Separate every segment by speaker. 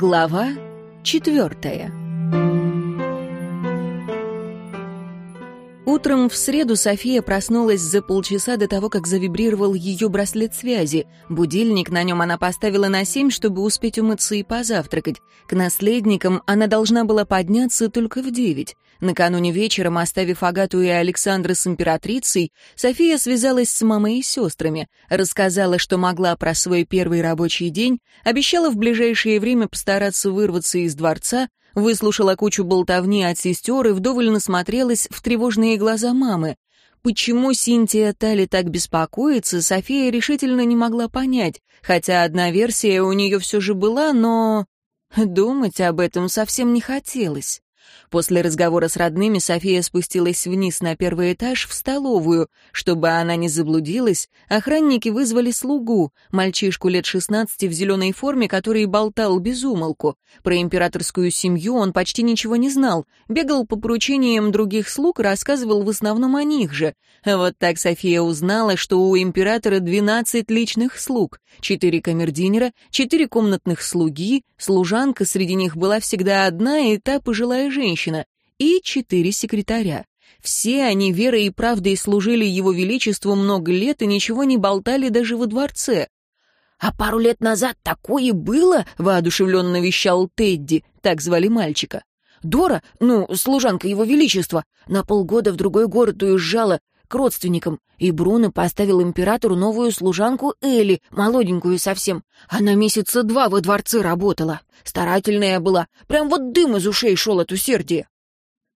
Speaker 1: Глава четвертая Утром в среду София проснулась за полчаса до того, как завибрировал ее браслет связи. Будильник на нем она поставила на семь, чтобы успеть умыться и позавтракать. К наследникам она должна была подняться только в девять. Накануне вечером, оставив Агату и Александра с императрицей, София связалась с мамой и сестрами, рассказала, что могла про свой первый рабочий день, обещала в ближайшее время постараться вырваться из дворца, выслушала кучу болтовни от сестер и вдоволь насмотрелась в тревожные глаза мамы. Почему Синтия Тали так беспокоится, София решительно не могла понять, хотя одна версия у нее все же была, но... Думать об этом совсем не хотелось. После разговора с родными София спустилась вниз на первый этаж в столовую. Чтобы она не заблудилась, охранники вызвали слугу, мальчишку лет 16 в зеленой форме, который болтал без умолку. Про императорскую семью он почти ничего не знал, бегал по поручениям других слуг, рассказывал в основном о них же. Вот так София узнала, что у императора 12 личных слуг, 4 камердинера, 4 комнатных слуги, служанка среди них была всегда одна и та пожилая женщина, женщина, и четыре секретаря. Все они верой и правдой служили его величеству много лет и ничего не болтали даже во дворце. «А пару лет назад такое было?» — воодушевленно вещал Тедди, так звали мальчика. «Дора, ну, служанка его величества, на полгода в другой город уезжала к родственникам, и Бруно поставил императору новую служанку Элли, молоденькую совсем. Она месяца два во дворце работала. Старательная была, прям вот дым из ушей шел от усердия.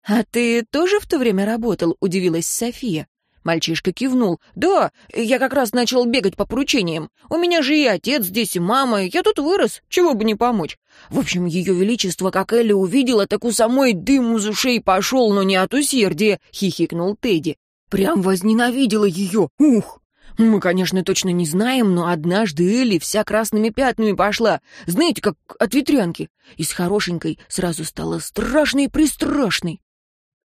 Speaker 1: «А ты тоже в то время работал?» — удивилась София. Мальчишка кивнул. «Да, я как раз начал бегать по поручениям. У меня же и отец здесь, и мама. Я тут вырос. Чего бы не помочь. В общем, ее величество, как Элли увидела, так у самой дым из ушей пошел, но не от усердия», — хихикнул Тедди. Прям возненавидела ее. Ух! Мы, конечно, точно не знаем, но однажды Элли вся красными пятнами пошла. Знаете, как от ветрянки. Из хорошенькой сразу стала страшной-пристрашной.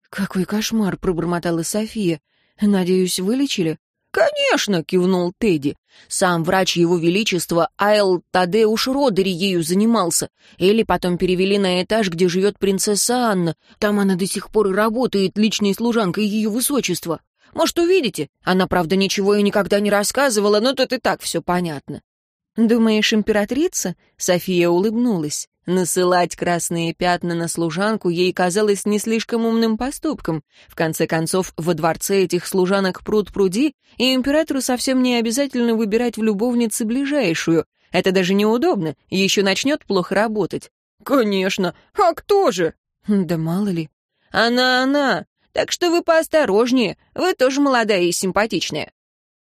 Speaker 1: «Какой кошмар!» — пробормотала София. «Надеюсь, вылечили?» «Конечно!» — кивнул Тедди. Сам врач его величества Айл Тадеуш Родери ею занимался. Элли потом перевели на этаж, где живет принцесса Анна. Там она до сих пор и работает личной служанкой ее высочества. Может, увидите? Она, правда, ничего и никогда не рассказывала, но тут и так все понятно». «Думаешь, императрица?» — София улыбнулась. Насылать красные пятна на служанку ей казалось не слишком умным поступком. В конце концов, во дворце этих служанок пруд-пруди, и императору совсем не обязательно выбирать в любовнице ближайшую. Это даже неудобно, еще начнет плохо работать. «Конечно! А кто же?» «Да мало ли». «Она-она! Так что вы поосторожнее, вы тоже молодая и симпатичная».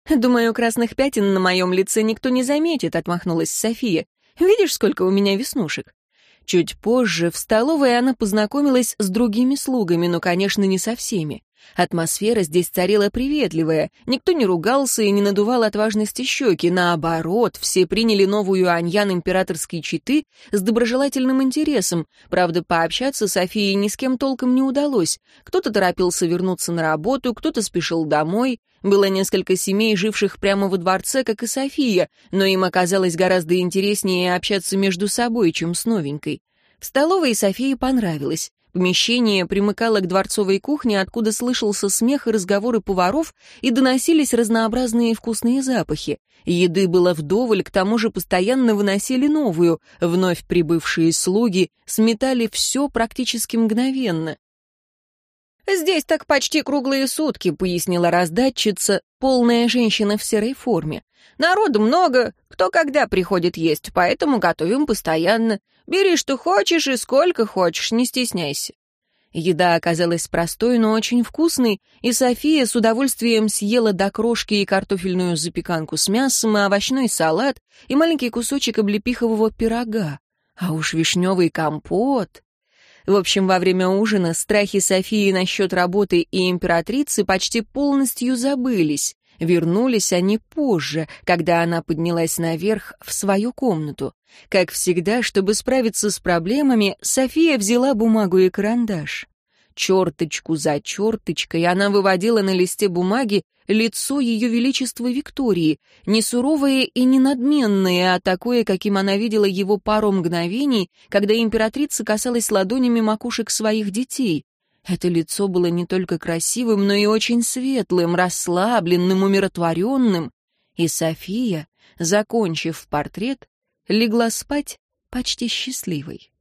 Speaker 1: «Думаю, красных пятен на моем лице никто не заметит», — отмахнулась София. «Видишь, сколько у меня веснушек?» Чуть позже в столовой она познакомилась с другими слугами, но, конечно, не со всеми. Атмосфера здесь царила приветливая, никто не ругался и не надувал от важности щеки, наоборот, все приняли новую аньян императорской четы с доброжелательным интересом, правда, пообщаться Софии ни с кем толком не удалось, кто-то торопился вернуться на работу, кто-то спешил домой, было несколько семей, живших прямо во дворце, как и София, но им оказалось гораздо интереснее общаться между собой, чем с новенькой. В столовой Софии понравилось. Помещение примыкало к дворцовой кухне, откуда слышался смех и разговоры поваров, и доносились разнообразные вкусные запахи. Еды было вдоволь, к тому же постоянно выносили новую. Вновь прибывшие слуги сметали все практически мгновенно. «Здесь так почти круглые сутки», — пояснила раздатчица, полная женщина в серой форме. «Народу много, кто когда приходит есть, поэтому готовим постоянно. Бери, что хочешь и сколько хочешь, не стесняйся». Еда оказалась простой, но очень вкусной, и София с удовольствием съела до крошки и картофельную запеканку с мясом, и овощной салат, и маленький кусочек облепихового пирога. А уж вишневый компот. В общем, во время ужина страхи Софии насчет работы и императрицы почти полностью забылись. Вернулись они позже, когда она поднялась наверх в свою комнату. Как всегда, чтобы справиться с проблемами, София взяла бумагу и карандаш. Черточку за черточкой она выводила на листе бумаги лицо ее величества Виктории, не суровое и не надменное, а такое, каким она видела его пару мгновений, когда императрица касалась ладонями макушек своих детей. Это лицо было не только красивым, но и очень светлым, расслабленным, умиротворенным. И София, закончив портрет, легла спать почти счастливой.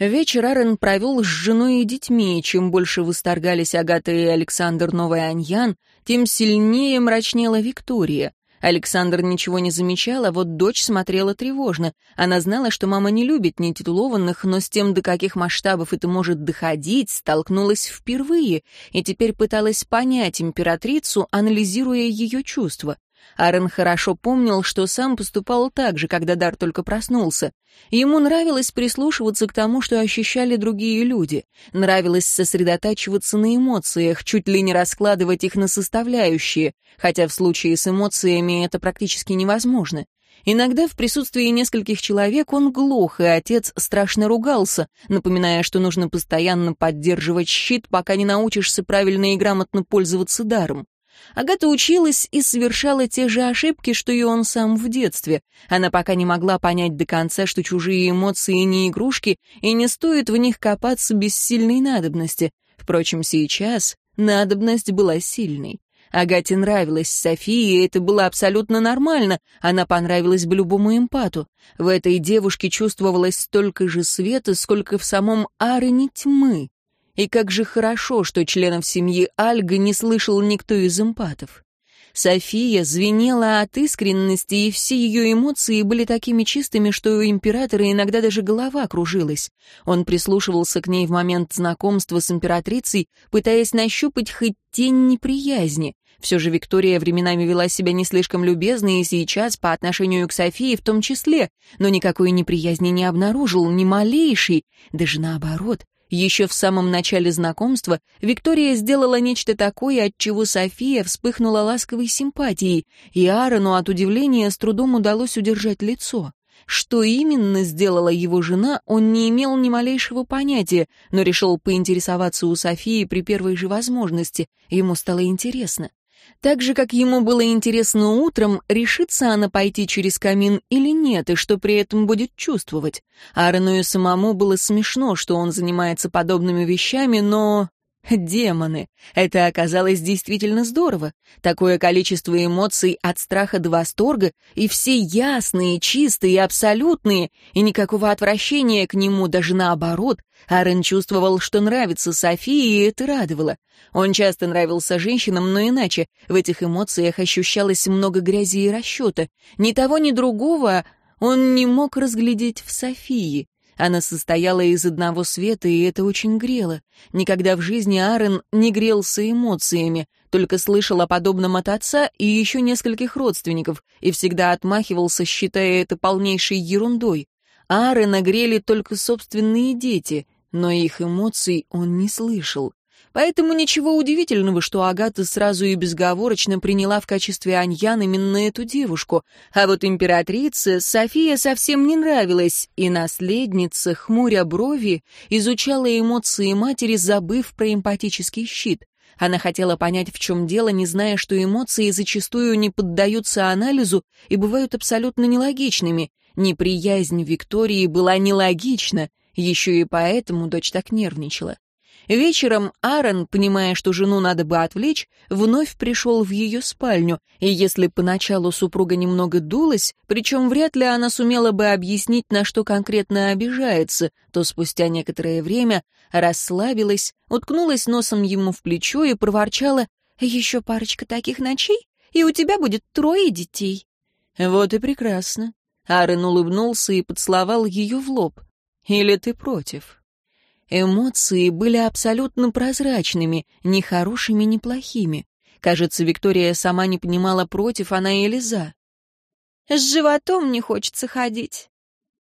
Speaker 1: Вечер Арен провел с женой и детьми, чем больше восторгались Агата и Александр Новый Аньян, тем сильнее мрачнела Виктория. Александр ничего не замечал, а вот дочь смотрела тревожно. Она знала, что мама не любит нетитулованных, но с тем, до каких масштабов это может доходить, столкнулась впервые и теперь пыталась понять императрицу, анализируя ее чувства. Аарон хорошо помнил, что сам поступал так же, когда Дар только проснулся. Ему нравилось прислушиваться к тому, что ощущали другие люди. Нравилось сосредотачиваться на эмоциях, чуть ли не раскладывать их на составляющие, хотя в случае с эмоциями это практически невозможно. Иногда в присутствии нескольких человек он глух, и отец страшно ругался, напоминая, что нужно постоянно поддерживать щит, пока не научишься правильно и грамотно пользоваться даром. Агата училась и совершала те же ошибки, что и он сам в детстве. Она пока не могла понять до конца, что чужие эмоции не игрушки, и не стоит в них копаться без сильной надобности. Впрочем, сейчас надобность была сильной. Агате нравилась София, и это было абсолютно нормально, она понравилась бы любому эмпату. В этой девушке чувствовалось столько же света, сколько в самом Арене тьмы. И как же хорошо, что членов семьи Альга не слышал никто из эмпатов. София звенела от искренности, и все ее эмоции были такими чистыми, что у императора иногда даже голова кружилась. Он прислушивался к ней в момент знакомства с императрицей, пытаясь нащупать хоть тень неприязни. Все же Виктория временами вела себя не слишком любезно, и сейчас, по отношению к Софии в том числе, но никакой неприязни не обнаружил, ни малейшей, даже наоборот. Еще в самом начале знакомства Виктория сделала нечто такое, от чего София вспыхнула ласковой симпатией, и Аарону от удивления с трудом удалось удержать лицо. Что именно сделала его жена, он не имел ни малейшего понятия, но решил поинтересоваться у Софии при первой же возможности. Ему стало интересно. Так же, как ему было интересно утром, решится она пойти через камин или нет, и что при этом будет чувствовать. Аарону и самому было смешно, что он занимается подобными вещами, но... Демоны. Это оказалось действительно здорово. Такое количество эмоций от страха до восторга, и все ясные, чистые, абсолютные, и никакого отвращения к нему, даже наоборот. Аарон чувствовал, что нравится Софии, и это радовало. Он часто нравился женщинам, но иначе. В этих эмоциях ощущалось много грязи и расчета. Ни того, ни другого он не мог разглядеть в Софии. Она состояла из одного света, и это очень грело. Никогда в жизни Аарон не грелся эмоциями, только слышал о подобном от отца и еще нескольких родственников, и всегда отмахивался, считая это полнейшей ерундой. Аарона грели только собственные дети, но их эмоций он не слышал. Поэтому ничего удивительного, что Агата сразу и безговорочно приняла в качестве Аньян именно эту девушку, а вот императрице София совсем не нравилась, и наследница, хмуря брови, изучала эмоции матери, забыв про эмпатический щит. Она хотела понять, в чем дело, не зная, что эмоции зачастую не поддаются анализу и бывают абсолютно нелогичными. Неприязнь Виктории была нелогична, еще и поэтому дочь так нервничала. Вечером Аарон, понимая, что жену надо бы отвлечь, вновь пришел в ее спальню, и если поначалу супруга немного дулась, причем вряд ли она сумела бы объяснить, на что конкретно обижается, то спустя некоторое время расслабилась, уткнулась носом ему в плечо и проворчала «Еще парочка таких ночей, и у тебя будет трое детей». «Вот и прекрасно». Аарон улыбнулся и поцеловал ее в лоб. «Или ты против?» Эмоции были абсолютно прозрачными, ни хорошими, ни плохими. Кажется, Виктория сама не понимала, против она или за. «С животом не хочется ходить».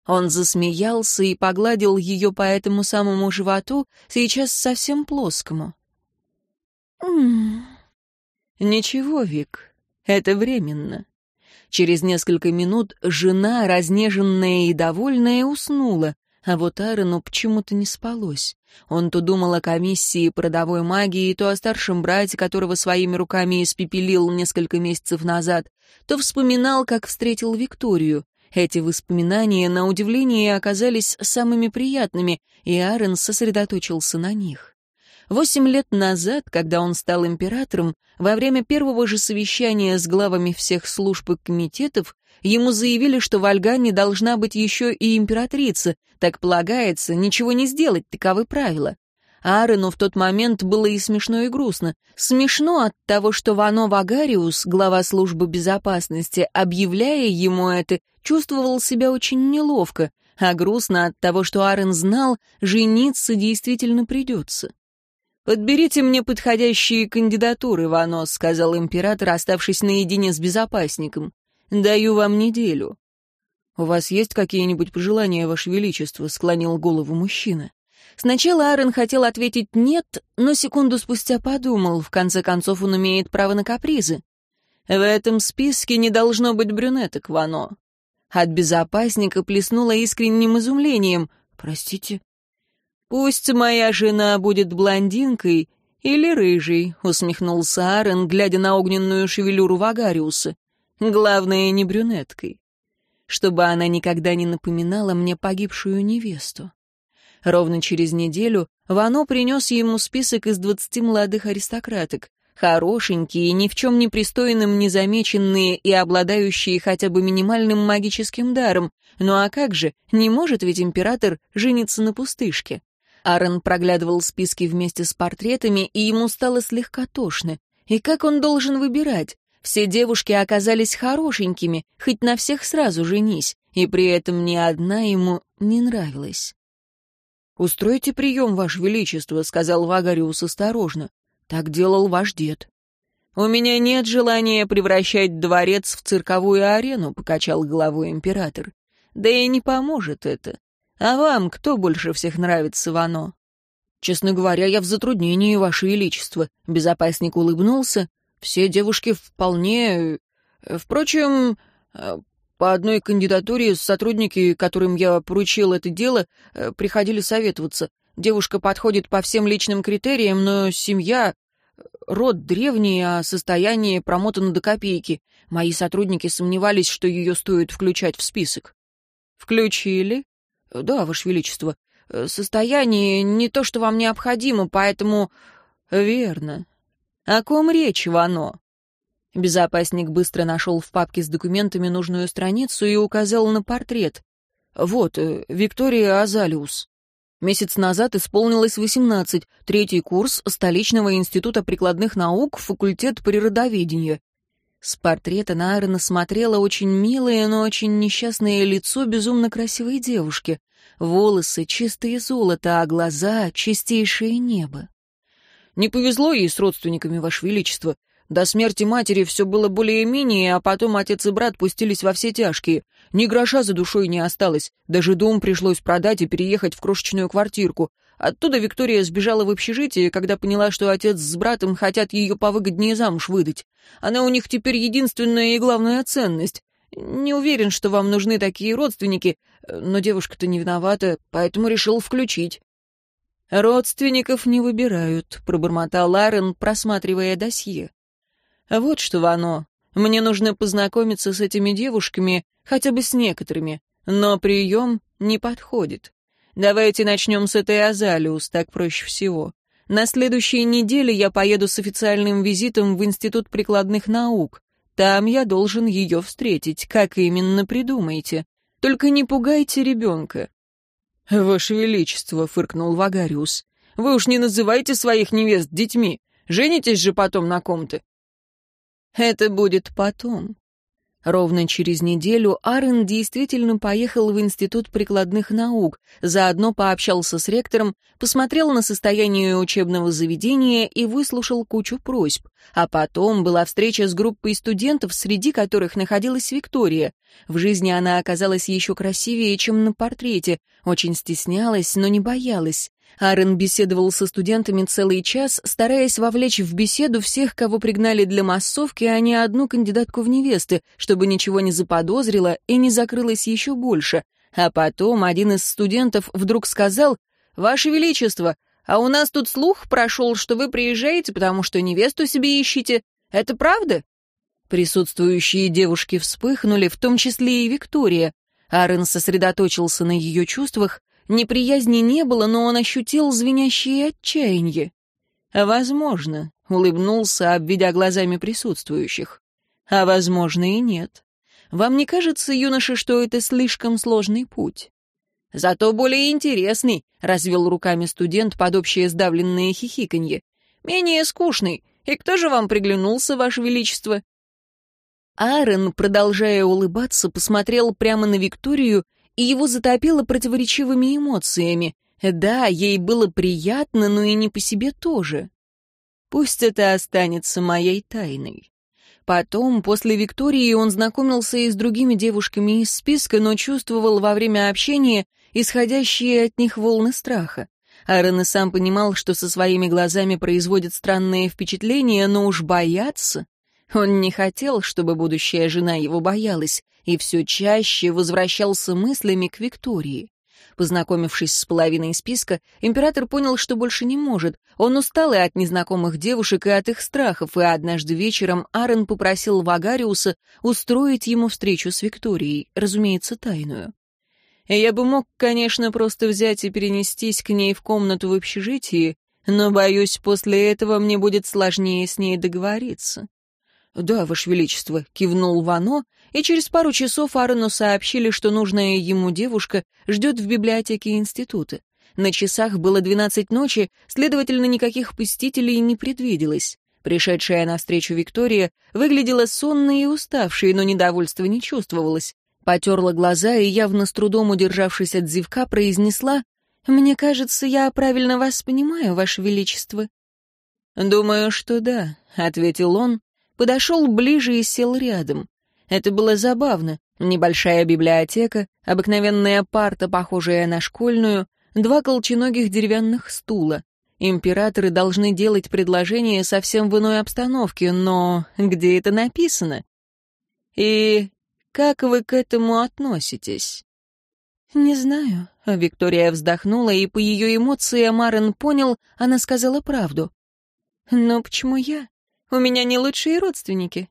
Speaker 1: Он засмеялся и погладил ее по этому самому животу, сейчас совсем плоскому. «М-м-м». «Ничего, Вик, это временно». Через несколько минут жена, разнеженная и довольная, уснула, А вот Аарону почему-то не спалось. Он то думал о комиссии по родовой магии, то о старшем брате, которого своими руками испепелил несколько месяцев назад, то вспоминал, как встретил Викторию. Эти воспоминания, на удивление, оказались самыми приятными, и Аарон сосредоточился на них. Восемь лет назад, когда он стал императором, во время первого же совещания с главами всех служб и комитетов, ему заявили, что в Альгане должна быть еще и императрица, так полагается, ничего не сделать, таковы правила. Аарону в тот момент было и смешно, и грустно. Смешно от того, что Вано Вагариус, глава службы безопасности, объявляя ему это, чувствовал себя очень неловко, а грустно от того, что Аарон знал, жениться действительно придется. «Подберите мне подходящие кандидатуры, Ванос», — сказал император, оставшись наедине с безопасником. «Даю вам неделю». «У вас есть какие-нибудь пожелания, Ваше Величество?» — склонил голову мужчина. Сначала Аарон хотел ответить «нет», но секунду спустя подумал, в конце концов он имеет право на капризы. «В этом списке не должно быть брюнеток, Вано». От безопасника плеснуло искренним изумлением. «Простите?» «Пусть моя жена будет блондинкой или рыжей», — усмехнулся Аарон, глядя на огненную шевелюру Вагариуса. «Главное, не брюнеткой. Чтобы она никогда не напоминала мне погибшую невесту». Ровно через неделю Вано принес ему список из двадцати молодых аристократок. Хорошенькие, ни в чем не пристойным незамеченные и обладающие хотя бы минимальным магическим даром. Ну а как же, не может ведь император жениться на пустышке? Аарон проглядывал списки вместе с портретами, и ему стало слегка тошно. И как он должен выбирать? Все девушки оказались хорошенькими, хоть на всех сразу женись, и при этом ни одна ему не нравилась. «Устройте прием, Ваше Величество», — сказал Вагариус осторожно. «Так делал ваш дед». «У меня нет желания превращать дворец в цирковую арену», — покачал головой император. «Да и не поможет это. А вам кто больше всех нравится, Вано?» «Честно говоря, я в затруднении, Ваше Величество», — безопасник улыбнулся. «Все девушки вполне... Э, впрочем, э, по одной кандидатуре сотрудники, которым я поручил это дело, э, приходили советоваться. Девушка подходит по всем личным критериям, но семья... Род древний, а состояние промотано до копейки. Мои сотрудники сомневались, что ее стоит включать в список. «Включили?» «Да, Ваше Величество. Состояние не то, что вам необходимо, поэтому...» «Верно. О ком речь, Вано?» Безопасник быстро нашел в папке с документами нужную страницу и указал на портрет. «Вот, э, Виктория Азалиус. Месяц назад исполнилось 18, третий курс столичного института прикладных наук, факультет природоведения. С портрета на Аарона очень милое, но очень несчастное лицо безумно красивой девушки. Волосы — чистые золото, а глаза — чистейшее небо. «Не повезло ей с родственниками, Ваше Величество. До смерти матери все было более-менее, а потом отец и брат пустились во все тяжкие. Ни гроша за душой не осталось. Даже дом пришлось продать и переехать в крошечную квартирку. Оттуда Виктория сбежала в общежитие, когда поняла, что отец с братом хотят ее повыгоднее замуж выдать. Она у них теперь единственная и главная ценность. Не уверен, что вам нужны такие родственники, но девушка-то не виновата, поэтому решил включить». «Родственников не выбирают», — пробормотал Ларен, просматривая досье. «Вот что, Вано, мне нужно познакомиться с этими девушками, хотя бы с некоторыми, но прием не подходит. Давайте начнем с этой Азалиус, так проще всего. На следующей неделе я поеду с официальным визитом в Институт прикладных наук. Там я должен ее встретить. Как именно, придумайте. Только не пугайте ребенка». «Ваше Величество», — фыркнул Вагариус, — «вы уж не называйте своих невест детьми. Женитесь же потом на ком-то». «Это будет потом. Ровно через неделю Арен действительно поехал в Институт прикладных наук, заодно пообщался с ректором, посмотрел на состояние учебного заведения и выслушал кучу просьб. А потом была встреча с группой студентов, среди которых находилась Виктория. В жизни она оказалась еще красивее, чем на портрете, очень стеснялась, но не боялась. Аарон беседовал со студентами целый час, стараясь вовлечь в беседу всех, кого пригнали для массовки, а не одну кандидатку в невесты, чтобы ничего не заподозрила и не закрылась еще больше. А потом один из студентов вдруг сказал, «Ваше Величество, а у нас тут слух прошел, что вы приезжаете, потому что невесту себе ищете. Это правда?» Присутствующие девушки вспыхнули, в том числе и Виктория. Аарон сосредоточился на ее чувствах. Неприязни не было, но он ощутил звенящее отчаяние. «Возможно», — улыбнулся, обведя глазами присутствующих. «А возможно и нет. Вам не кажется, юноша, что это слишком сложный путь?» «Зато более интересный», — развел руками студент под общее сдавленное хихиканье. «Менее скучный. И кто же вам приглянулся, Ваше Величество?» Аарон, продолжая улыбаться, посмотрел прямо на Викторию, и его затопило противоречивыми эмоциями. Да, ей было приятно, но и не по себе тоже. Пусть это останется моей тайной. Потом, после Виктории, он знакомился и с другими девушками из списка, но чувствовал во время общения исходящие от них волны страха. Аарон сам понимал, что со своими глазами производит странные впечатления, но уж бояться... Он не хотел, чтобы будущая жена его боялась, и все чаще возвращался мыслями к Виктории. Познакомившись с половиной списка, император понял, что больше не может. Он устал и от незнакомых девушек, и от их страхов, и однажды вечером Аарон попросил Вагариуса устроить ему встречу с Викторией, разумеется, тайную. Я бы мог, конечно, просто взять и перенестись к ней в комнату в общежитии, но, боюсь, после этого мне будет сложнее с ней договориться. «Да, Ваше Величество», — кивнул Вано, и через пару часов Аарону сообщили, что нужная ему девушка ждет в библиотеке института. На часах было двенадцать ночи, следовательно, никаких посетителей не предвиделось. Пришедшая навстречу Виктория выглядела сонной и уставшей, но недовольства не чувствовалось. Потерла глаза и, явно с трудом удержавшись от зевка, произнесла «Мне кажется, я правильно вас понимаю, Ваше Величество». «Думаю, что да», — ответил он, подошел ближе и сел рядом. Это было забавно. Небольшая библиотека, обыкновенная парта, похожая на школьную, два колченогих деревянных стула. Императоры должны делать предложения совсем в иной обстановке, но где это написано? И как вы к этому относитесь? Не знаю. Виктория вздохнула, и по ее эмоциям Марен понял, она сказала правду. Но почему я? У меня не лучшие родственники.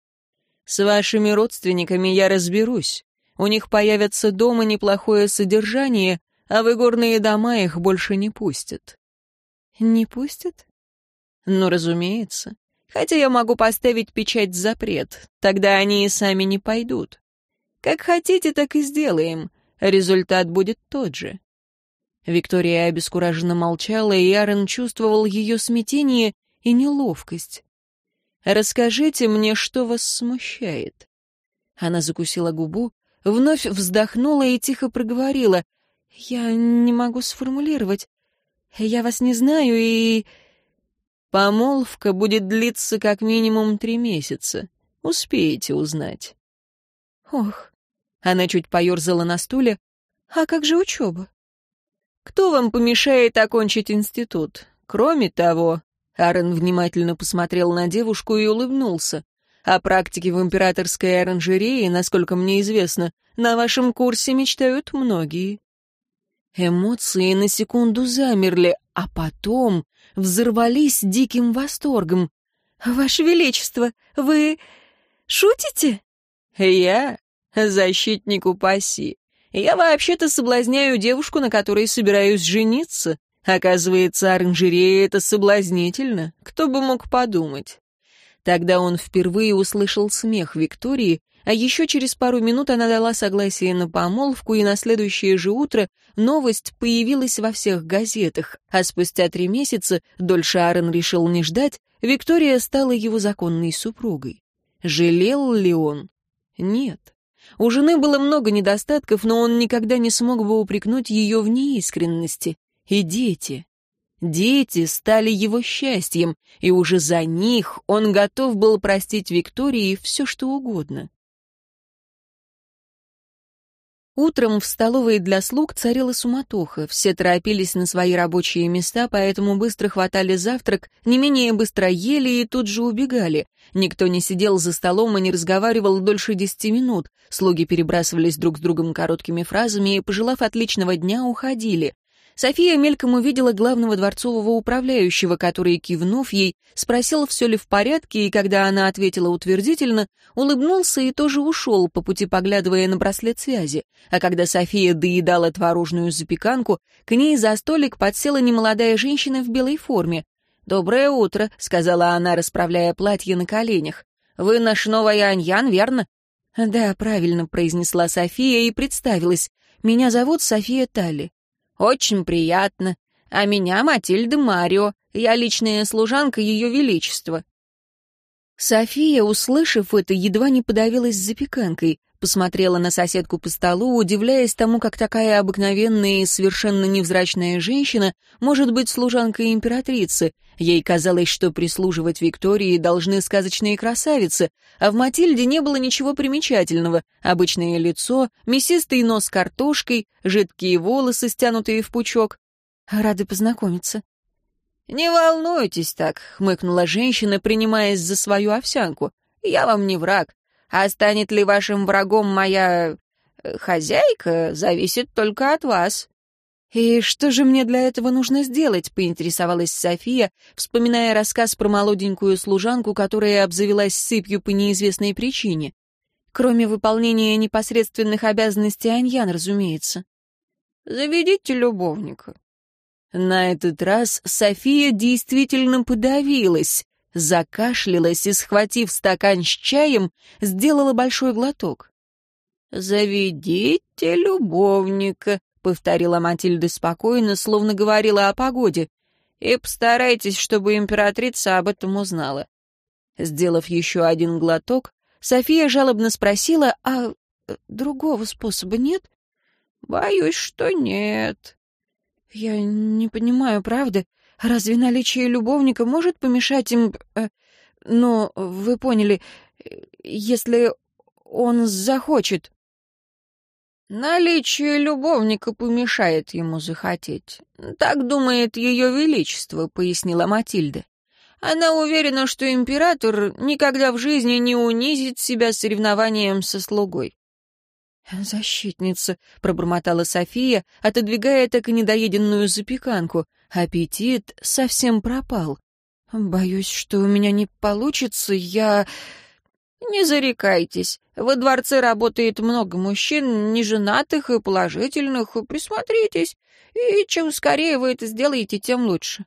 Speaker 1: С вашими родственниками я разберусь. У них появится дома неплохое содержание, а в игорные дома их больше не пустят. Не пустят? Ну, разумеется. Хотя я могу поставить печать запрет, тогда они и сами не пойдут. Как хотите, так и сделаем. Результат будет тот же. Виктория обескураженно молчала, и Аарон чувствовал ее смятение и неловкость. Расскажите мне, что вас смущает». Она закусила губу, вновь вздохнула и тихо проговорила. «Я не могу сформулировать. Я вас не знаю и...» «Помолвка будет длиться как минимум три месяца. Успеете узнать». «Ох...» Она чуть поерзала на стуле. «А как же учеба?» «Кто вам помешает окончить институт? Кроме того, Аарон внимательно посмотрел на девушку и улыбнулся. О практике в императорской оранжерее, насколько мне известно, на вашем курсе мечтают многие. Эмоции на секунду замерли, а потом взорвались диким восторгом. «Ваше Величество, вы шутите?» «Я? Защитник упаси. Я вообще-то соблазняю девушку, на которой собираюсь жениться. Оказывается, оранжерея — это соблазнительно. Кто бы мог подумать? Тогда он впервые услышал смех Виктории, а еще через пару минут она дала согласие на помолвку, и на следующее же утро новость появилась во всех газетах, а спустя три месяца, дольше Аарон решил не ждать, Виктория стала его законной супругой. Жалел ли он? Нет. У жены было много недостатков, но он никогда не смог бы упрекнуть ее в неискренности. И дети. Дети стали его счастьем, и уже за них он готов был простить Виктории все, что угодно. Утром в столовой для слуг царила суматоха. Все торопились на свои рабочие места, поэтому быстро хватали завтрак, не менее быстро ели и тут же убегали. Никто не сидел за столом и не разговаривал дольше десяти минут. Слуги перебрасывались друг с другом короткими фразами и, пожелав отличного дня, уходили. София мельком увидела главного дворцового управляющего, который, кивнув ей, спросил, все ли в порядке, и когда она ответила утвердительно, улыбнулся и тоже ушел, по пути поглядывая на браслет связи. А когда София доедала творожную запеканку, к ней за столик подсела немолодая женщина в белой форме. «Доброе утро», — сказала она, расправляя платье на коленях. «Вы наш новый Аньян, верно?» «Да, правильно», — произнесла София и представилась. «Меня зовут София Талли». «Очень приятно. А меня Матильда Марио. Я личная служанка Ее Величества». София, услышав это, едва не подавилась запеканкой, посмотрела на соседку по столу, удивляясь тому, как такая обыкновенная и совершенно невзрачная женщина может быть служанкой императрицы. Ей казалось, что прислуживать Виктории должны сказочные красавицы, а в Матильде не было ничего примечательного. Обычное лицо, мясистый нос картошкой, жидкие волосы, стянутые в пучок. Рады познакомиться. «Не волнуйтесь так», — хмыкнула женщина, принимаясь за свою овсянку. «Я вам не враг. А станет ли вашим врагом моя... Э, хозяйка, зависит только от вас». «И что же мне для этого нужно сделать?» — поинтересовалась София, вспоминая рассказ про молоденькую служанку, которая обзавелась сыпью по неизвестной причине. Кроме выполнения непосредственных обязанностей Аньян, разумеется. «Заведите любовника». На этот раз София действительно подавилась, закашлялась и, схватив стакан с чаем, сделала большой глоток. «Заведите любовника», — повторила Матильда спокойно, словно говорила о погоде, «и постарайтесь, чтобы императрица об этом узнала». Сделав еще один глоток, София жалобно спросила, «А э, другого способа нет?» «Боюсь, что нет». «Я не понимаю, правда. Разве наличие любовника может помешать им... Э, ну, вы поняли, если он захочет...» «Наличие любовника помешает ему захотеть. Так думает ее величество», — пояснила Матильда. «Она уверена, что император никогда в жизни не унизит себя соревнованием со слугой. «Защитница», — пробормотала София, отодвигая так и недоеденную запеканку. Аппетит совсем пропал. «Боюсь, что у меня не получится, я...» «Не зарекайтесь. Во дворце работает много мужчин, неженатых и положительных. Присмотритесь, и чем скорее вы это сделаете, тем лучше».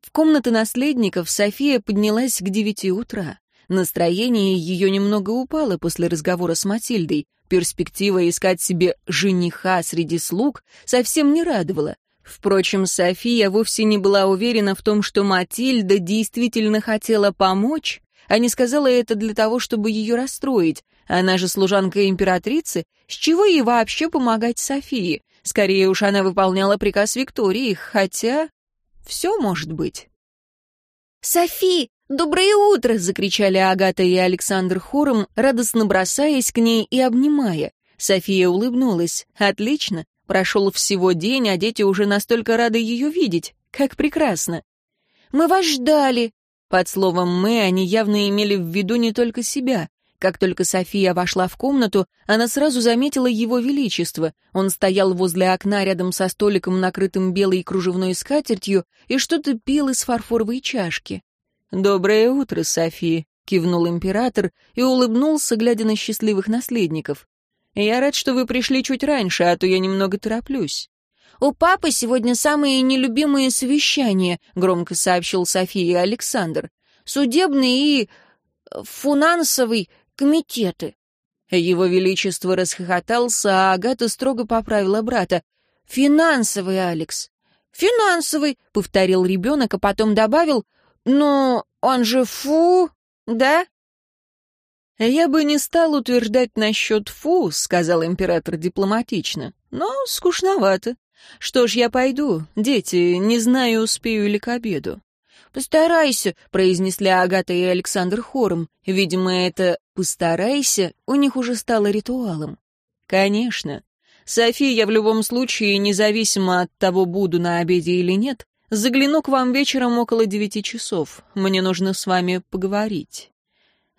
Speaker 1: В комнаты наследников София поднялась к девяти утра. Настроение ее немного упало после разговора с Матильдой. Перспектива искать себе жениха среди слуг совсем не радовала. Впрочем, София вовсе не была уверена в том, что Матильда действительно хотела помочь, а не сказала это для того, чтобы ее расстроить. Она же служанка императрицы, с чего ей вообще помогать Софии? Скорее уж она выполняла приказ Виктории, хотя все может быть.
Speaker 2: «Софи, доброе утро!» — закричали Агата и Александр хором, радостно бросаясь к ней и обнимая. София улыбнулась. «Отлично. Прошел всего день, а дети уже настолько рады ее видеть. Как прекрасно!» «Мы вас ждали!»
Speaker 1: Под словом «мы» они явно имели в виду не только себя. Как только София вошла в комнату, она сразу заметила его величество. Он стоял возле окна рядом со столиком, накрытым белой кружевной скатертью, и что-то пил из фарфоровой чашки. «Доброе утро, София», — кивнул император и улыбнулся, глядя на счастливых наследников. «Я рад, что вы пришли чуть раньше, а то я немного тороплюсь».
Speaker 2: «У папы сегодня самые нелюбимые совещания», — громко сообщил София Александр. «Судебный и... финансовый комитеты».
Speaker 1: Его Величество расхохотался, а Агата строго поправила брата.
Speaker 2: «Финансовый, Алекс». «Финансовый», — повторил ребенок, а потом добавил, «ну, он же фу, да?»
Speaker 1: «Я бы не стал утверждать насчет фу», — сказал император дипломатично, «но скучновато. Что ж, я пойду. Дети, не знаю, успею ли к обеду.
Speaker 2: «Постарайся», — произнесли Агата и Александр хором. Видимо, это «постарайся» у них уже стало ритуалом. «Конечно. София в любом случае, независимо от того, буду на обеде или нет, загляну к вам вечером около девяти часов. Мне нужно с вами поговорить».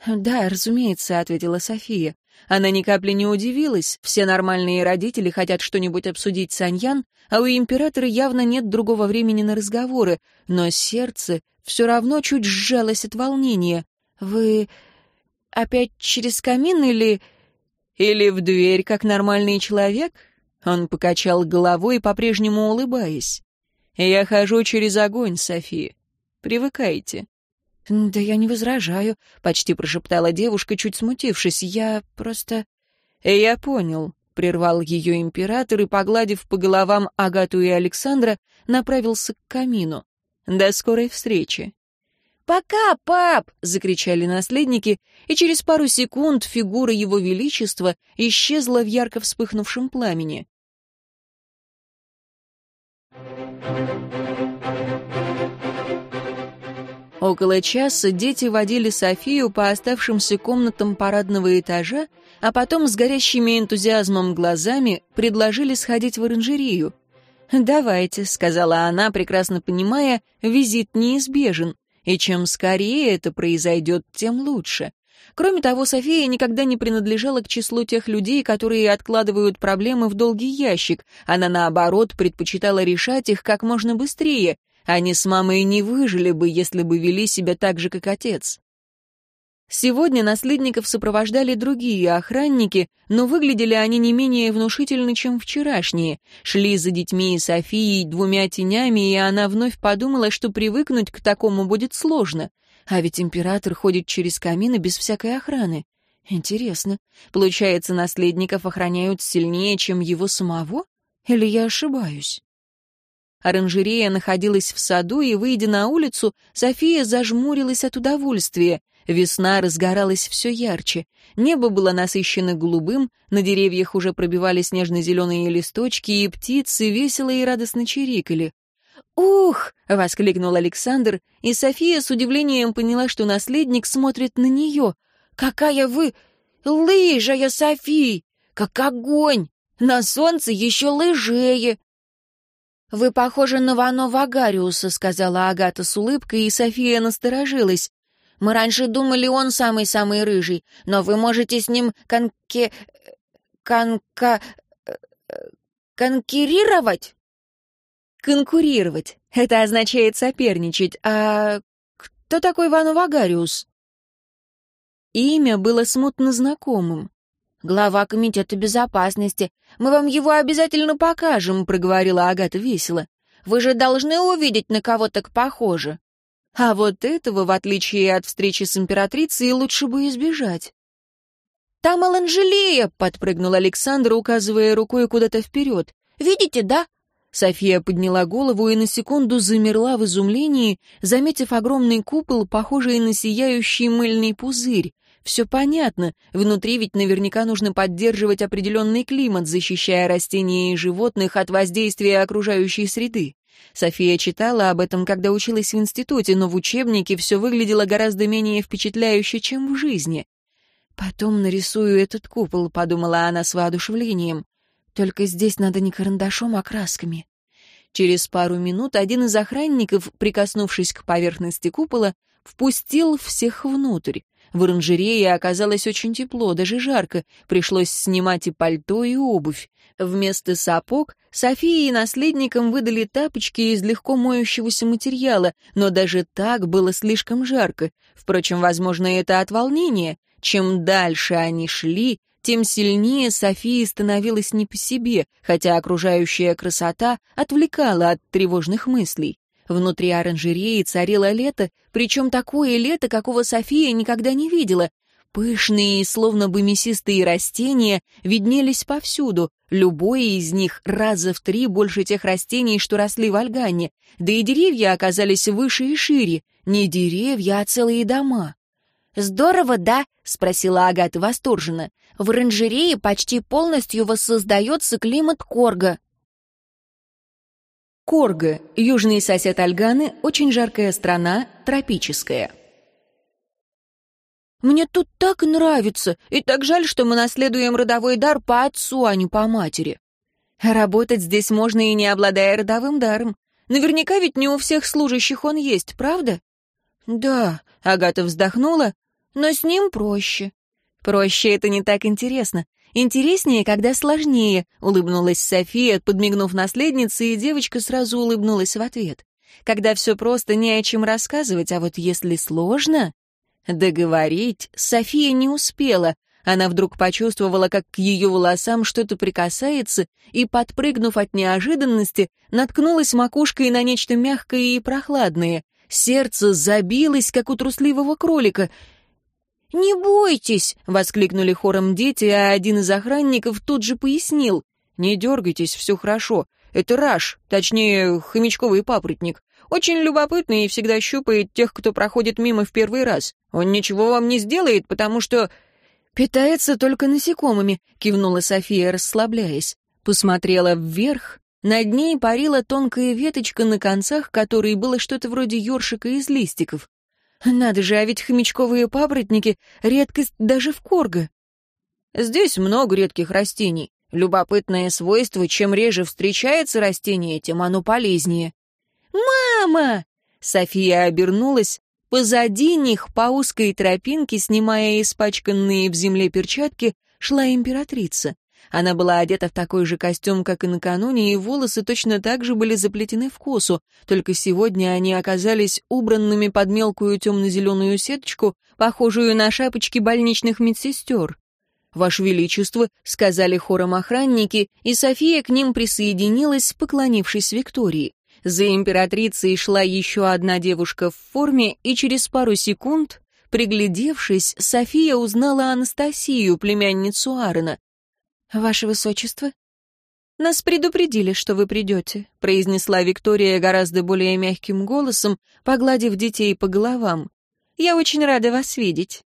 Speaker 1: «Да, разумеется», — ответила София. Она ни капли не удивилась, все нормальные родители хотят что-нибудь обсудить с Аньян, а у императора явно нет другого времени на разговоры, но сердце все равно чуть сжалось от волнения. «Вы опять через камин или...»
Speaker 2: «Или в дверь, как нормальный человек?» Он покачал головой, по-прежнему улыбаясь. «Я хожу через огонь, Софи. Привыкайте».
Speaker 1: «Да я не возражаю», — почти прошептала девушка, чуть смутившись. «Я просто...»
Speaker 2: «Я понял», — прервал ее император и, погладив по головам Агату и Александра, направился к камину. «До скорой встречи».
Speaker 1: «Пока, пап!» — закричали наследники, и через пару секунд фигура его величества исчезла в ярко вспыхнувшем пламени. Около часа дети водили Софию по оставшимся комнатам парадного этажа, а потом с горящими энтузиазмом глазами предложили сходить в оранжерею. «Давайте», — сказала она, прекрасно понимая, визит неизбежен, и чем скорее это произойдет, тем лучше. Кроме того, София никогда не принадлежала к числу тех людей, которые откладывают проблемы в долгий ящик. Она, наоборот, предпочитала решать их как можно быстрее, они с мамой не выжили бы, если бы вели себя так же, как отец. Сегодня наследников сопровождали другие охранники, но выглядели они не менее внушительно, чем вчерашние. Шли за детьми и Софией двумя тенями, и она вновь подумала, что привыкнуть к такому будет сложно. А ведь император ходит через камины без всякой охраны. Интересно, получается, наследников охраняют сильнее, чем его самого? Или я ошибаюсь? Оранжерея находилась в саду, и, выйдя на улицу, София зажмурилась от удовольствия. Весна разгоралась все ярче. Небо было насыщено голубым, на деревьях уже пробивали снежно-зеленые листочки, и птицы весело и радостно чирикали. «Ух!» — воскликнул Александр, и София с удивлением поняла, что наследник смотрит на нее. «Какая вы лыжая, Софи! Как огонь! На солнце еще лыжее!» «Вы похожи на Вано Вагариуса», — сказала Агата с улыбкой, и София насторожилась. «Мы раньше думали, он самый-самый рыжий, но вы можете с ним конке... конка... конкурировать?» «Конкурировать. Это означает соперничать. А кто такой Вано Вагариус?» Имя было смутно знакомым глава комитета безопасности. Мы вам его обязательно покажем», — проговорила Агата весело. «Вы же должны увидеть, на кого так похоже». А вот этого, в отличие от встречи с императрицей, лучше бы избежать. «Там Аланжелия!» — подпрыгнул Александр, указывая рукой куда-то вперед. «Видите, да?» София подняла голову и на секунду замерла в изумлении, заметив огромный купол, похожий на сияющий мыльный пузырь. Все понятно, внутри ведь наверняка нужно поддерживать определенный климат, защищая растения и животных от воздействия окружающей среды. София читала об этом, когда училась в институте, но в учебнике все выглядело гораздо менее впечатляюще, чем в жизни. «Потом нарисую этот купол», — подумала она с воодушевлением. «Только здесь надо не карандашом, а красками». Через пару минут один из охранников, прикоснувшись к поверхности купола, впустил всех внутрь. В оранжерее оказалось очень тепло, даже жарко, пришлось снимать и пальто, и обувь. Вместо сапог Софии и наследникам выдали тапочки из легко моющегося материала, но даже так было слишком жарко. Впрочем, возможно, это от волнения. Чем дальше они шли, тем сильнее Софии становилась не по себе, хотя окружающая красота отвлекала от тревожных мыслей. Внутри оранжереи царило лето, причем такое лето, какого София никогда не видела. Пышные, словно бы мясистые растения виднелись повсюду, любое из них раза в три больше тех растений, что росли в Альгане, да и деревья оказались выше и шире, не деревья, а целые дома. «Здорово, да?» — спросила Агата восторженно. «В оранжерее почти полностью воссоздается климат Корга». Корга, южный сосед Альганы, очень жаркая страна, тропическая.
Speaker 2: «Мне тут так нравится, и так жаль, что мы наследуем родовой дар по отцу, а не по матери».
Speaker 1: Работать здесь можно и не обладая родовым даром. Наверняка ведь не у всех служащих он есть, правда?
Speaker 2: Да, Агата вздохнула, но с ним проще.
Speaker 1: Проще это не так интересно. «Интереснее, когда сложнее», — улыбнулась София, подмигнув наследнице, и девочка сразу улыбнулась в ответ. «Когда все просто, не о чем рассказывать, а вот если сложно...» Договорить София не успела. Она вдруг почувствовала, как к ее волосам что-то прикасается, и, подпрыгнув от неожиданности, наткнулась макушкой на нечто мягкое и прохладное. Сердце забилось, как у трусливого кролика — «Не бойтесь!» — воскликнули хором дети, а один из охранников тут же пояснил. «Не дергайтесь, все хорошо. Это раш, точнее, хомячковый папоротник. Очень любопытный и всегда щупает тех, кто проходит мимо в первый раз. Он ничего вам не сделает, потому что...» «Питается только насекомыми», — кивнула София, расслабляясь. Посмотрела вверх. Над ней парила тонкая веточка на концах, которой было что-то вроде ёршика из листиков. Надо же, а ведь хомячковые папоротники — редкость даже в Корго. Здесь много редких растений. Любопытное свойство, чем реже встречается растение, тем оно полезнее. «Мама!» София обернулась. Позади них, по узкой тропинке, снимая испачканные в земле перчатки, шла императрица. Она была одета в такой же костюм, как и накануне, и волосы точно так же были заплетены в косу, только сегодня они оказались убранными под мелкую темно-зеленую сеточку, похожую на шапочки больничных медсестер. «Ваше Величество», — сказали хором охранники, и София к ним присоединилась, поклонившись Виктории. За императрицей шла еще одна девушка в форме, и через пару секунд, приглядевшись, София узнала Анастасию, племянницу Аарона. «Ваше Высочество?» «Нас предупредили, что вы придете», — произнесла Виктория гораздо более мягким голосом, погладив детей по головам. «Я очень рада вас видеть».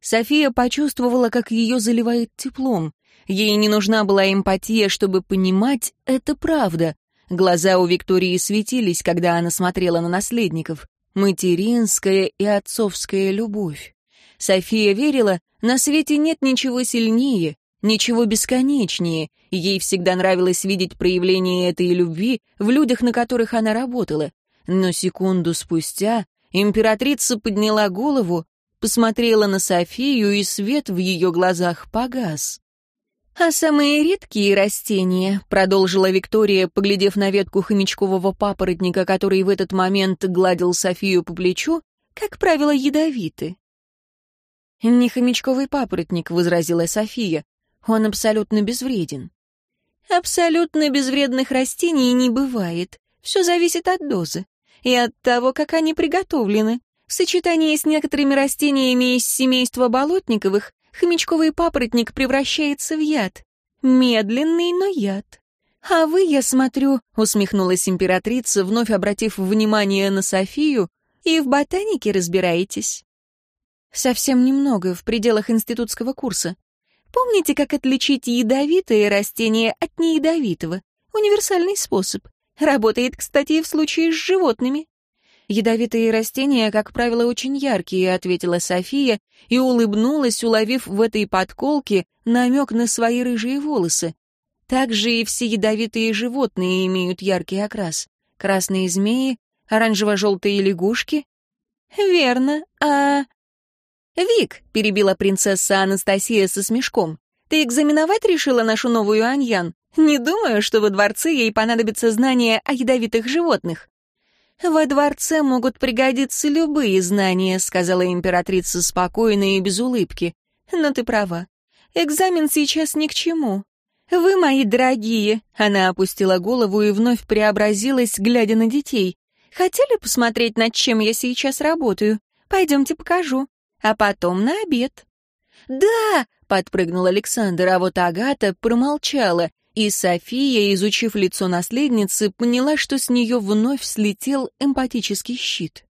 Speaker 1: София почувствовала, как ее заливает теплом. Ей не нужна была эмпатия, чтобы понимать, это правда. Глаза у Виктории светились, когда она смотрела на наследников. Материнская и отцовская любовь. София верила, на свете нет ничего сильнее, Ничего бесконечнее, ей всегда нравилось видеть проявление этой любви в людях, на которых она работала. Но секунду спустя императрица подняла голову, посмотрела на Софию, и свет в ее глазах погас. «А самые редкие растения», — продолжила Виктория, поглядев на ветку хомячкового папоротника, который в этот момент гладил Софию по плечу, как правило, ядовиты. «Не хомячковый папоротник», — возразила София. Он абсолютно безвреден. Абсолютно безвредных растений не бывает. Все зависит от дозы и от того, как они приготовлены. В сочетании с некоторыми растениями из семейства болотниковых хомячковый папоротник превращается в яд. Медленный, но яд. «А вы, я смотрю», — усмехнулась императрица, вновь обратив внимание на Софию, «и в ботанике разбираетесь». «Совсем немного, в пределах институтского курса. Помните, как отличить ядовитое растение от неядовитого? Универсальный способ. Работает, кстати, и в случае с животными. «Ядовитые растения, как правило, очень яркие», — ответила София и улыбнулась, уловив в этой подколке намек на свои рыжие волосы. Также и все ядовитые животные имеют яркий окрас. Красные змеи, оранжево-желтые лягушки. «Верно. А «Вик», — перебила принцесса Анастасия со смешком, «ты экзаменовать решила нашу новую Аньян? Не думаю, что во дворце ей понадобится знания о ядовитых животных». «Во дворце могут пригодиться любые знания», — сказала императрица спокойно и без улыбки. «Но ты права. Экзамен сейчас ни к чему. Вы, мои дорогие», — она опустила голову и вновь преобразилась, глядя на детей. «Хотели посмотреть, над чем я сейчас работаю? Пойдемте покажу а потом на обед». «Да!» — подпрыгнул Александр, а вот Агата промолчала, и София, изучив лицо наследницы, поняла, что с нее вновь слетел эмпатический щит.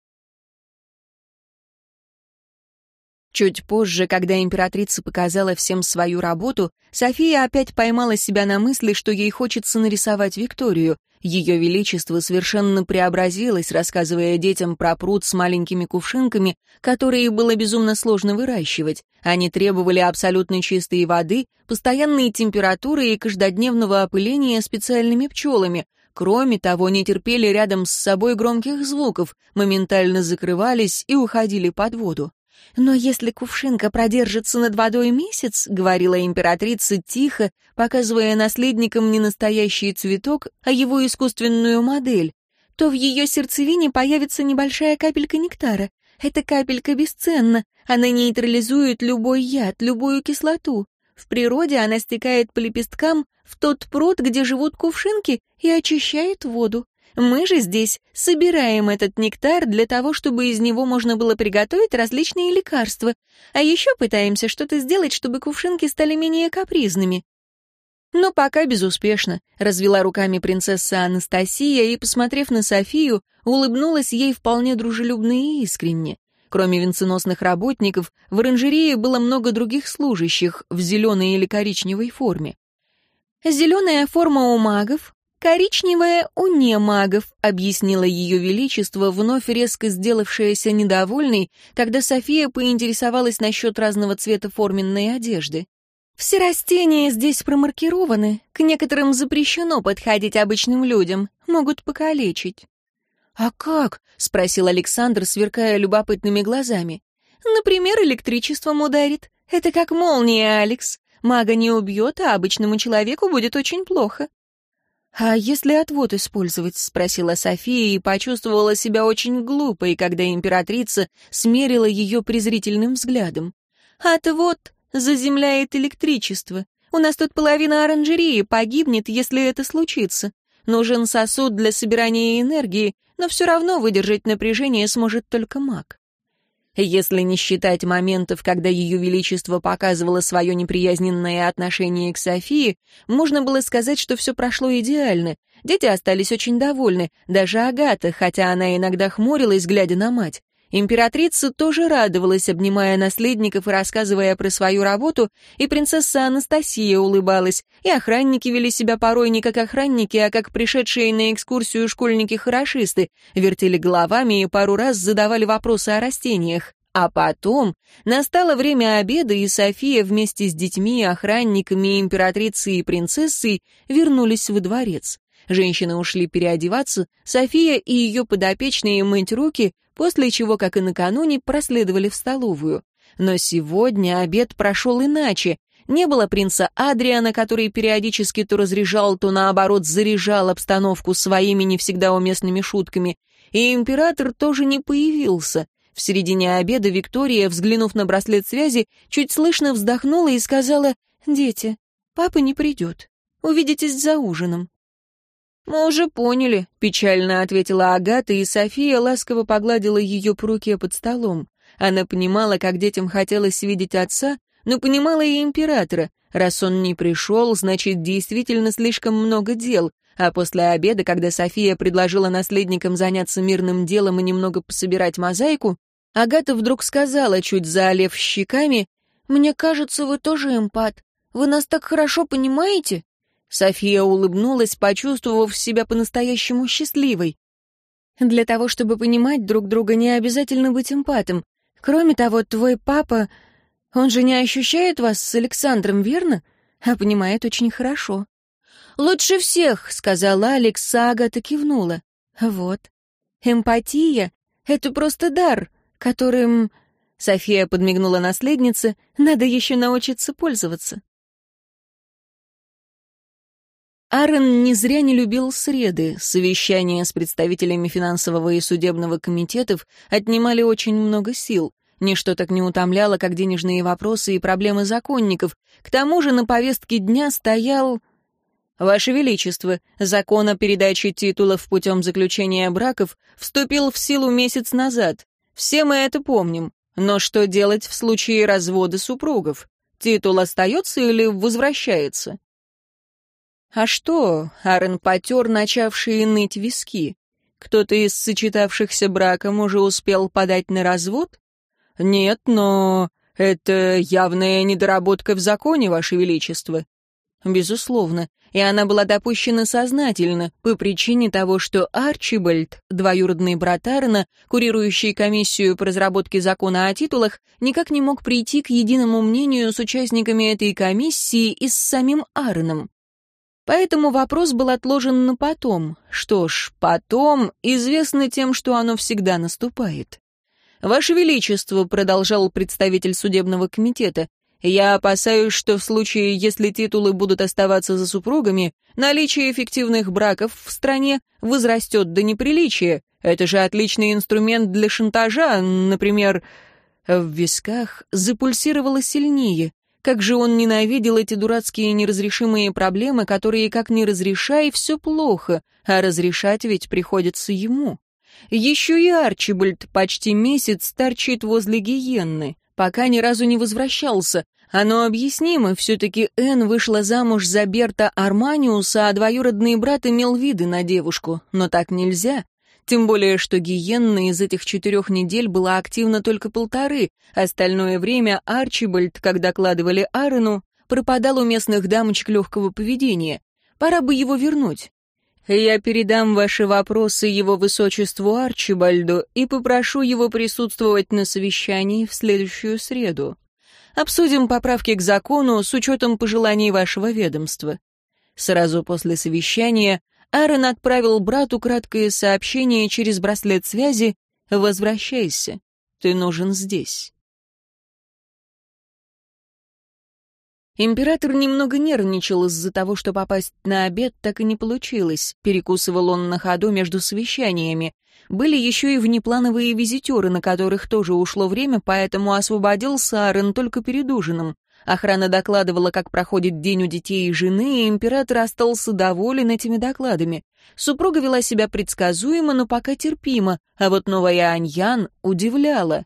Speaker 1: Чуть позже, когда императрица показала всем свою работу, София опять поймала себя на мысли, что ей хочется нарисовать Викторию. Ее величество совершенно преобразилось, рассказывая детям про пруд с маленькими кувшинками, которые было безумно сложно выращивать. Они требовали абсолютно чистой воды, постоянной температуры и каждодневного опыления специальными пчелами. Кроме того, не терпели рядом с собой громких звуков, моментально закрывались и уходили под воду. «Но если кувшинка продержится над водой месяц», — говорила императрица тихо, показывая наследникам не настоящий цветок, а его искусственную модель, то в ее сердцевине появится небольшая капелька нектара. Эта капелька бесценна, она нейтрализует любой яд, любую кислоту. В природе она стекает по лепесткам в тот пруд, где живут кувшинки, и очищает воду. Мы же здесь собираем этот нектар для того, чтобы из него можно было приготовить различные лекарства, а еще пытаемся что-то сделать, чтобы кувшинки стали менее капризными. Но пока безуспешно, развела руками принцесса Анастасия и, посмотрев на Софию, улыбнулась ей вполне дружелюбно и искренне. Кроме венценосных работников, в оранжерее было много других служащих в зеленой или коричневой форме. Зеленая форма у магов, «Коричневая у немагов», — объяснила ее величество, вновь резко сделавшаяся недовольной, когда София поинтересовалась насчет разного цвета форменной одежды. «Все растения здесь промаркированы, к некоторым запрещено подходить обычным людям, могут покалечить». «А как?» — спросил Александр, сверкая любопытными глазами. «Например, электричеством ударит. Это как молния, Алекс. Мага не убьет, а обычному человеку будет очень плохо. «А если отвод использовать?» — спросила София и почувствовала себя очень глупой, когда императрица смерила ее презрительным взглядом. «Отвод заземляет электричество. У нас тут половина оранжереи погибнет, если это случится. Нужен сосуд для собирания энергии, но все равно выдержать напряжение сможет только маг. Если не считать моментов, когда Ее Величество показывало свое неприязненное отношение к Софии, можно было сказать, что все прошло идеально. Дети остались очень довольны, даже Агата, хотя она иногда хмурилась, глядя на мать. Императрица тоже радовалась, обнимая наследников и рассказывая про свою работу, и принцесса Анастасия улыбалась, и охранники вели себя порой не как охранники, а как пришедшие на экскурсию школьники-хорошисты, вертели головами и пару раз задавали вопросы о растениях. А потом настало время обеда, и София вместе с детьми, охранниками, императрицей и принцессой вернулись во дворец. Женщины ушли переодеваться, София и ее подопечные мыть руки, после чего, как и накануне, проследовали в столовую. Но сегодня обед прошел иначе. Не было принца Адриана, который периодически то разряжал, то наоборот заряжал обстановку своими не всегда уместными шутками. И император тоже не появился. В середине обеда Виктория, взглянув на браслет связи, чуть слышно вздохнула и сказала «Дети, папа не придет. Увидитесь за ужином». «Мы уже поняли», — печально ответила Агата, и София ласково погладила ее по руке под столом. Она понимала, как детям хотелось видеть отца, но понимала и императора. Раз он не пришел, значит, действительно слишком много дел. А после обеда, когда София предложила наследникам заняться мирным делом и немного пособирать мозаику, Агата вдруг сказала, чуть заолев щеками, «Мне кажется, вы тоже эмпат. Вы нас так хорошо понимаете?» София улыбнулась, почувствовав себя по-настоящему счастливой. Для того, чтобы понимать друг друга, не обязательно быть эмпатом. Кроме того, твой папа, он же не ощущает вас с Александром, верно? А понимает очень хорошо. «Лучше всех», — сказала Алекс, а Агата кивнула. «Вот. Эмпатия — это просто дар, которым...» София подмигнула наследнице, «надо еще научиться пользоваться». Аарон не зря не любил среды. Совещания с представителями финансового и судебного комитетов отнимали очень много сил. Ничто так не утомляло, как денежные вопросы и проблемы законников. К тому же на повестке дня стоял... «Ваше Величество, закон о передаче титулов путем заключения браков вступил в силу месяц назад. Все мы это помним. Но что делать в случае развода супругов? Титул остается или возвращается?» А что, Арен потер начавшие ныть виски. Кто-то из сочетавшихся браком уже успел подать на развод? Нет, но... Это явная недоработка в законе, Ваше Величество. Безусловно, и она была допущена сознательно, по причине того, что Арчибальд, двоюродный брат Аарона, курирующий комиссию по разработке закона о титулах, никак не мог прийти к единому мнению с участниками этой комиссии и с самим Аароном. Поэтому вопрос был отложен на потом. Что ж, потом известно тем, что оно всегда наступает. «Ваше Величество», — продолжал представитель судебного комитета, я опасаюсь, что в случае, если титулы будут оставаться за супругами, наличие эффективных браков в стране возрастет до неприличия. Это же отличный инструмент для шантажа, например... В висках запульсировало сильнее. Как же он ненавидел эти дурацкие неразрешимые проблемы, которые, как ни разрешай, все плохо, а разрешать ведь приходится ему. Еще и Арчибальд почти месяц торчит возле гиенны пока ни разу не возвращался. Оно объяснимо, все-таки Энн вышла замуж за Берта Арманиуса, а двоюродный брат имел виды на девушку. Но так нельзя. Тем более, что Гиенна из этих четырех недель была активна только полторы. Остальное время Арчибальд, как докладывали Аарону, пропадал у местных дамочек легкого поведения. Пора бы его вернуть. Я передам ваши вопросы его высочеству Арчибальду и попрошу его присутствовать на совещании в следующую среду. Обсудим поправки к закону с учетом пожеланий вашего ведомства». Сразу после совещания Аарон отправил брату краткое сообщение через браслет связи «Возвращайся, ты нужен здесь». Император немного нервничал из-за того, что попасть на обед так и не получилось. Перекусывал он на ходу между совещаниями. Были еще и внеплановые визитеры, на которых тоже ушло время, поэтому освободился Аарон только перед ужином. Охрана докладывала, как проходит день у детей и жены, и император остался доволен этими докладами. Супруга вела себя предсказуемо, но пока терпимо, а вот новая Аньян удивляла.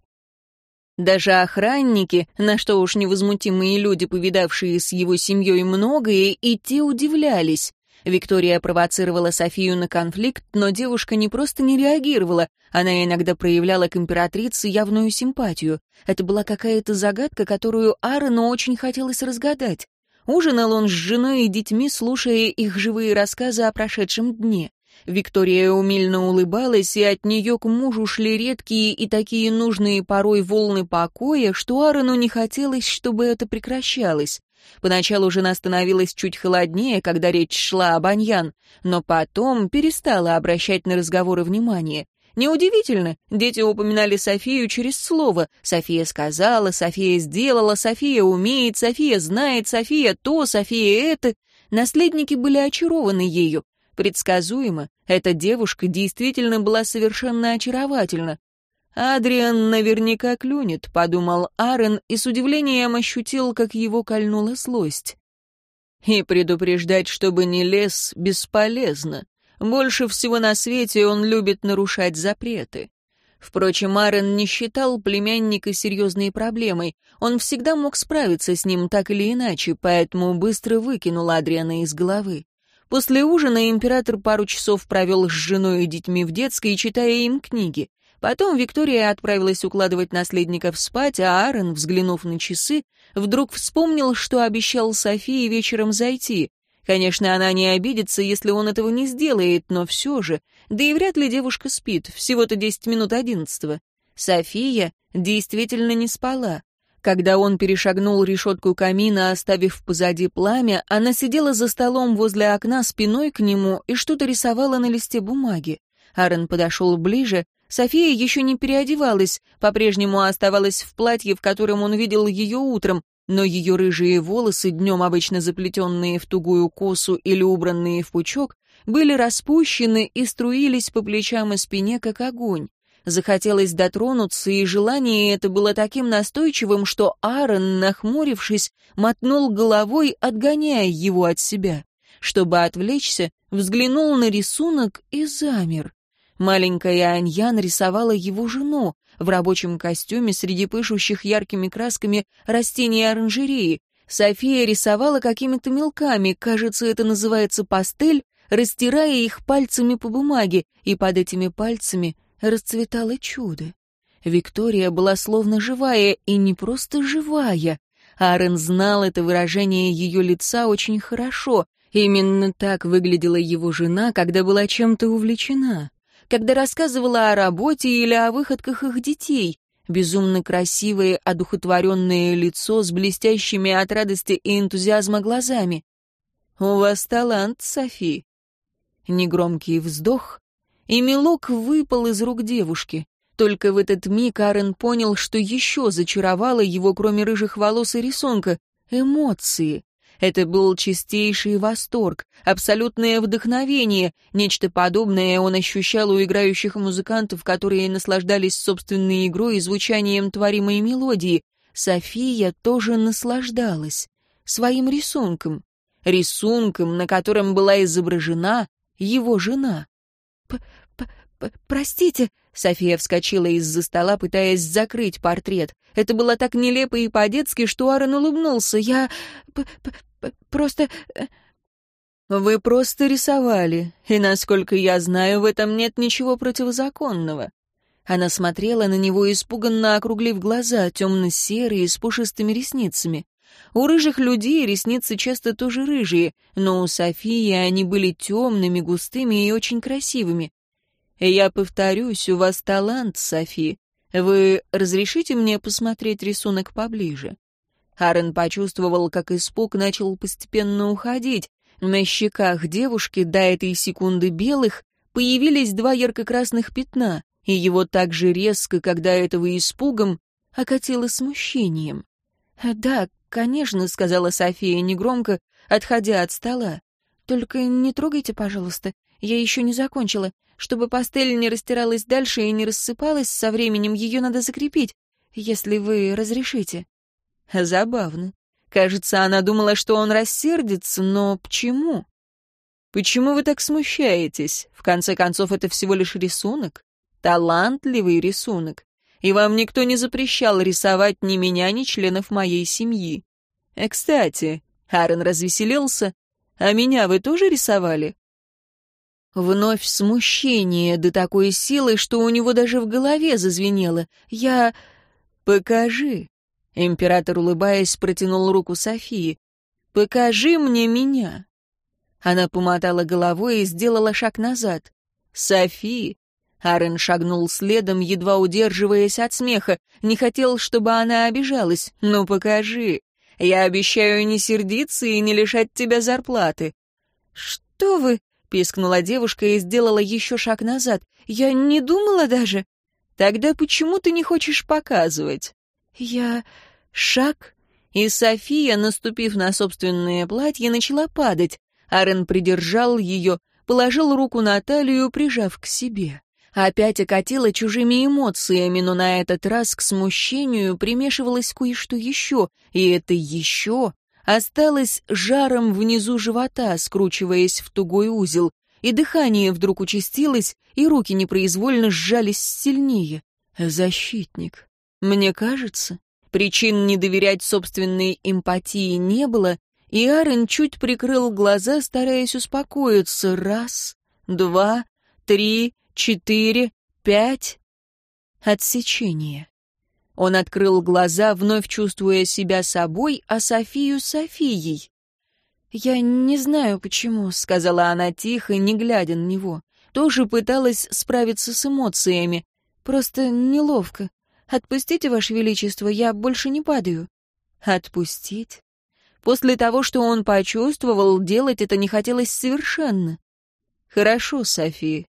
Speaker 1: Даже охранники, на что уж невозмутимые люди, повидавшие с его семьей многое, и те удивлялись. Виктория провоцировала Софию на конфликт, но девушка не просто не реагировала, она иногда проявляла к императрице явную симпатию. Это была какая-то загадка, которую Аарону очень хотелось разгадать. Ужинал он с женой и детьми, слушая их живые рассказы о прошедшем дне. Виктория умильно улыбалась, и от нее к мужу шли редкие и такие нужные порой волны покоя, что Аарону не хотелось, чтобы это прекращалось. Поначалу жена становилась чуть холоднее, когда речь шла об Аньян, но потом перестала обращать на разговоры внимание. Неудивительно, дети упоминали Софию через слово. София сказала, София сделала, София умеет, София знает, София то, София это. Наследники были очарованы ею. Предсказуемо, эта девушка действительно была совершенно очаровательна. «Адриан наверняка клюнет», — подумал Аарон и с удивлением ощутил, как его кольнула злость. И предупреждать, чтобы не лез, бесполезно. Больше всего на свете он любит нарушать запреты. Впрочем, Аарон не считал племянника серьезной проблемой. Он всегда мог справиться с ним так или иначе, поэтому быстро выкинул Адриана из головы. После ужина император пару часов провел с женой и детьми в детской, читая им книги. Потом Виктория отправилась укладывать наследников спать, а Аарон, взглянув на часы, вдруг вспомнил, что обещал Софии вечером зайти. Конечно, она не обидится, если он этого не сделает, но все же, да и вряд ли девушка спит, всего-то десять минут одиннадцатого. София действительно не спала. Когда он перешагнул решетку камина, оставив позади пламя, она сидела за столом возле окна спиной к нему и что-то рисовала на листе бумаги. Аарон подошел ближе. София еще не переодевалась, по-прежнему оставалась в платье, в котором он видел ее утром, но ее рыжие волосы, днем обычно заплетенные в тугую косу или убранные в пучок, были распущены и струились по плечам и спине, как огонь. Захотелось дотронуться, и желание это было таким настойчивым, что Аарон, нахмурившись, мотнул головой, отгоняя его от себя. Чтобы отвлечься, взглянул на рисунок и замер. Маленькая Аньян рисовала его жену в рабочем костюме среди пышущих яркими красками растений оранжереи. София рисовала какими-то мелками, кажется, это называется пастель, растирая их пальцами по бумаге, и под этими пальцами расцветало чудо. Виктория была словно живая, и не просто живая. Аарон знал это выражение ее лица очень хорошо. Именно так выглядела его жена, когда была чем-то увлечена. Когда рассказывала о работе или о выходках их детей. Безумно красивое, одухотворенное лицо с блестящими от радости и энтузиазма глазами. «У вас талант, Софи». Негромкий вздох, и мелок выпал из рук девушки. Только в этот миг Арен понял, что еще зачаровало его, кроме рыжих волос и рисунка, эмоции. Это был чистейший восторг, абсолютное вдохновение. Нечто подобное он ощущал у играющих музыкантов, которые наслаждались собственной игрой и звучанием творимой мелодии. София тоже наслаждалась своим рисунком. Рисунком, на котором была изображена его жена.
Speaker 2: П -п «Простите», — София вскочила из-за стола, пытаясь закрыть портрет. Это было так нелепо и по-детски, что Аарон улыбнулся. «Я... просто...» э,
Speaker 1: «Вы просто рисовали, и, насколько я знаю, в этом нет ничего противозаконного». Она смотрела на него, испуганно округлив глаза, темно-серые, с пушистыми ресницами. У рыжих людей ресницы часто тоже рыжие, но у Софии они были темными, густыми и очень красивыми. «Я повторюсь, у вас талант, Софи. Вы разрешите мне посмотреть рисунок поближе?» Аарон почувствовал, как испуг начал постепенно уходить. На щеках девушки, до этой секунды белых, появились два ярко-красных пятна, и его так же резко, когда этого испугом, окатило смущением.
Speaker 2: «Да, конечно», — сказала София негромко, отходя от стола. «Только не трогайте, пожалуйста, я еще не закончила. Чтобы пастель не растиралась дальше и не рассыпалась со временем, ее надо закрепить, если вы разрешите».
Speaker 1: Забавно. Кажется, она думала, что он рассердится, но почему? Почему вы так смущаетесь? В конце концов, это всего лишь рисунок. Талантливый рисунок. И вам никто не запрещал рисовать ни меня, ни членов моей семьи. Э, кстати, Аарон развеселился. А меня вы тоже рисовали? Вновь смущение до такой силы, что у него даже в голове зазвенело. «Я... покажи». Император, улыбаясь, протянул руку Софии. «Покажи мне меня». Она помотала головой и сделала шаг назад. «Софи!» Арен шагнул следом, едва удерживаясь от смеха. Не хотел, чтобы она обижалась. «Ну, покажи. Я обещаю не сердиться и не лишать тебя зарплаты».
Speaker 2: «Что вы?» — пискнула девушка и сделала еще шаг назад. «Я не думала даже».
Speaker 1: «Тогда почему ты не хочешь показывать?»
Speaker 2: «Я...»
Speaker 1: Шаг, и София, наступив на собственное платье, начала падать. Арен придержал ее, положил руку на талию, прижав к себе. Опять окатила чужими эмоциями, но на этот раз к смущению примешивалось кое-что еще, и это еще осталось жаром внизу живота, скручиваясь в тугой узел, и дыхание вдруг участилось, и руки непроизвольно сжались сильнее. Защитник. Мне кажется, причин не доверять собственной эмпатии не было, и Арен чуть прикрыл глаза, стараясь успокоиться. Раз, два, три, четыре, пять. Отсечение. Он открыл глаза, вновь чувствуя себя собой, а Софию — Софией.
Speaker 2: «Я не знаю, почему», — сказала она тихо, не глядя на него. Тоже пыталась справиться с эмоциями. «Просто неловко. Отпустите, Ваше Величество, я больше не падаю».
Speaker 1: «Отпустить?» После того, что он почувствовал, делать это не хотелось совершенно. «Хорошо, Софи».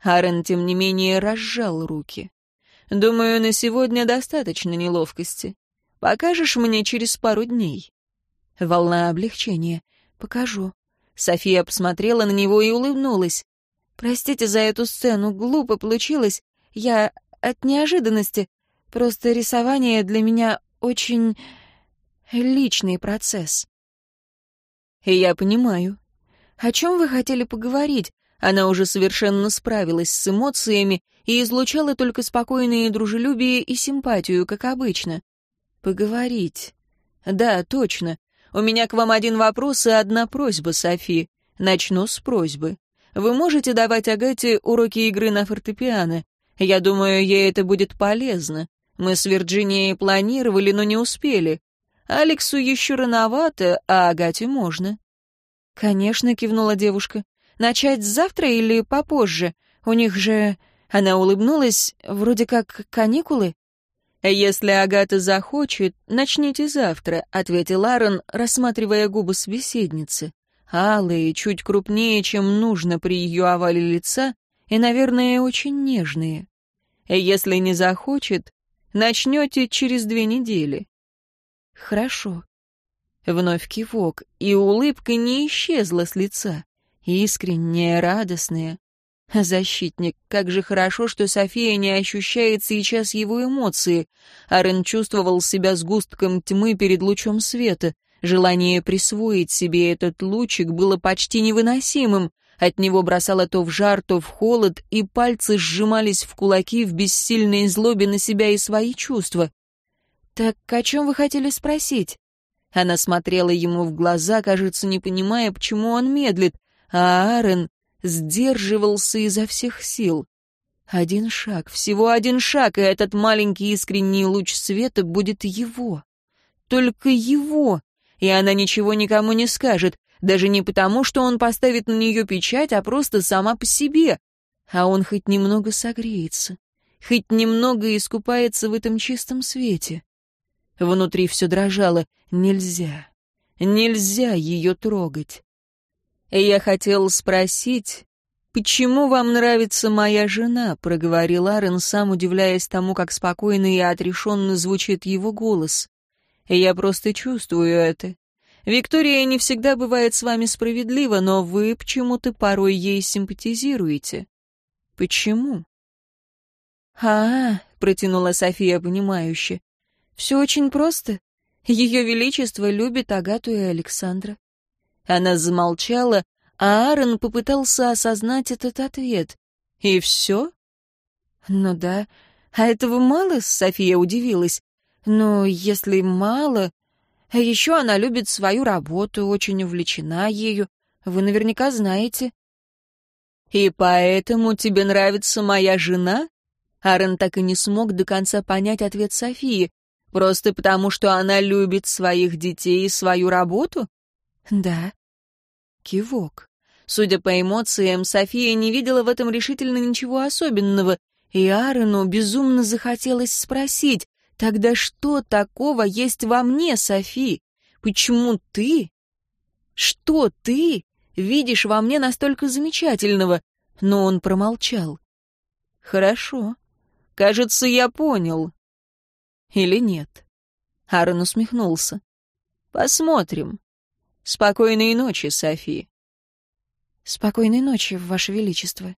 Speaker 1: Арен, тем не менее, разжал руки. Думаю, на сегодня достаточно неловкости. Покажешь мне через пару дней?» Волна облегчения. «Покажу». София посмотрела на него и улыбнулась.
Speaker 2: «Простите за эту сцену, глупо получилось. Я от неожиданности. Просто рисование для меня очень личный процесс».
Speaker 1: «Я понимаю.
Speaker 2: О чем вы хотели поговорить? Она уже совершенно справилась с эмоциями и излучала только спокойное дружелюбие и симпатию, как обычно.
Speaker 1: «Поговорить. Да, точно. У меня к вам один вопрос и одна просьба, Софи. Начну с просьбы. Вы можете давать Агате уроки игры на фортепиано? Я думаю, ей это будет полезно. Мы с Вирджинией планировали, но не успели. Алексу еще рановато, а Агате можно».
Speaker 2: «Конечно», — кивнула девушка. «Начать завтра или попозже? У них же...» Она улыбнулась, вроде как каникулы.
Speaker 1: «Если Агата захочет, начните завтра», — ответил Аарон, рассматривая губы собеседницы. Алые, чуть крупнее, чем нужно при ее овале лица, и, наверное, очень нежные. Если не захочет, начнете через две недели.
Speaker 2: Хорошо.
Speaker 1: Вновь кивок, и улыбка не исчезла с лица. Искренняя, радостная. Защитник, как же хорошо, что София не ощущает сейчас его эмоции. Арен чувствовал себя сгустком тьмы перед лучом света. Желание присвоить себе этот лучик было почти невыносимым. От него бросало то в жар, то в холод, и пальцы сжимались в кулаки в бессильной злобе на себя и свои чувства.
Speaker 2: «Так о чем вы хотели спросить?»
Speaker 1: Она смотрела ему в глаза, кажется, не понимая, почему он медлит, а Аарон сдерживался изо всех сил. Один шаг, всего один шаг, и этот маленький искренний луч света будет его. Только его. И она ничего никому не скажет, даже не потому, что он поставит на нее печать, а просто сама по себе. А он хоть немного согреется, хоть немного искупается в этом чистом свете. Внутри все дрожало. Нельзя. Нельзя ее трогать. «Я хотел спросить, почему вам нравится моя жена?» — проговорил Арен, сам удивляясь тому, как спокойно и отрешенно звучит его голос. «Я просто чувствую это. Виктория не всегда бывает с вами справедлива, но вы почему-то порой ей симпатизируете. Почему?»
Speaker 2: «А, протянула София понимающе, — все очень просто. Ее Величество любит Агату и Александра.
Speaker 1: Она замолчала, а Аарон попытался осознать этот ответ. «И все?»
Speaker 2: «Ну да. А этого мало?» — София удивилась. «Ну, если мало...» А еще она любит свою работу, очень увлечена ею. Вы наверняка знаете.
Speaker 1: «И поэтому тебе нравится моя жена?» Аарон так и не смог до конца понять ответ Софии. «Просто потому, что она любит своих детей и свою работу?»
Speaker 2: «Да».
Speaker 1: Кивок. Судя по эмоциям, София не видела в этом решительно ничего особенного, и Аарону безумно захотелось спросить, «Тогда что такого есть во мне, Софи? Почему ты? Что ты видишь во мне настолько замечательного?» Но он промолчал. «Хорошо. Кажется, я понял». «Или нет?» Аарон усмехнулся. «Посмотрим. Спокойной ночи, Софи».
Speaker 2: «Спокойной ночи, Ваше Величество».